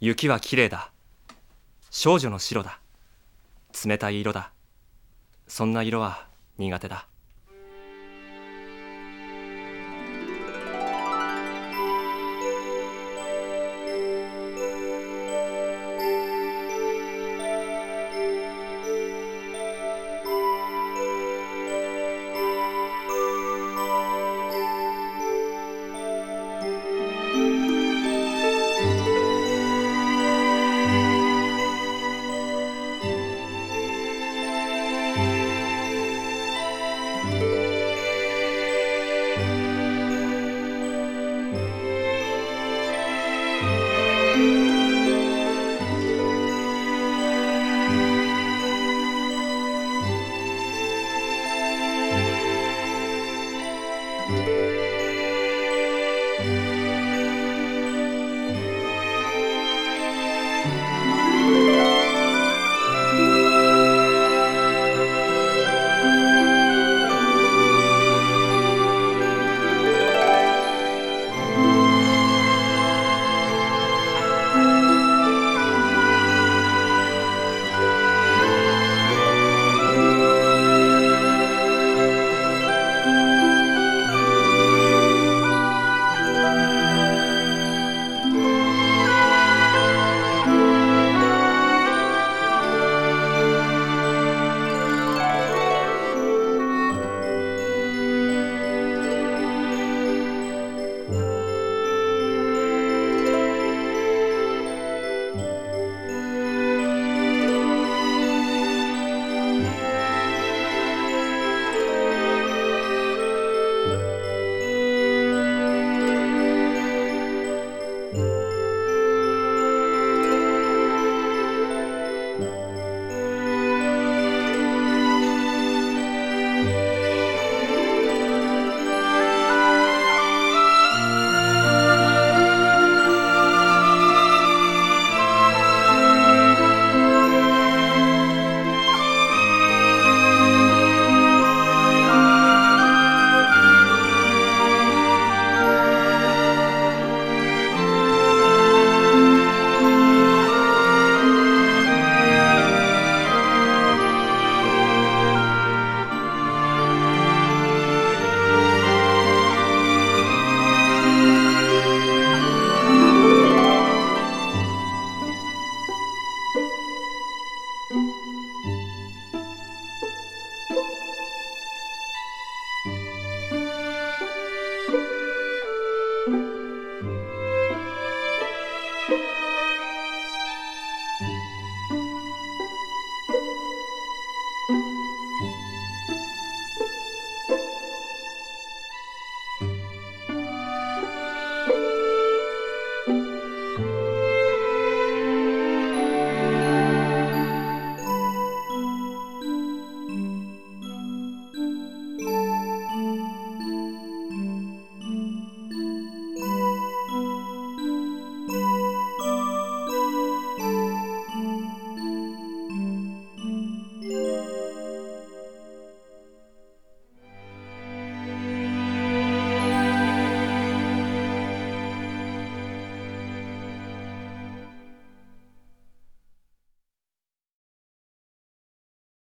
雪はきれいだ。少女の白だ。冷たい色だ。そんな色は苦手だ。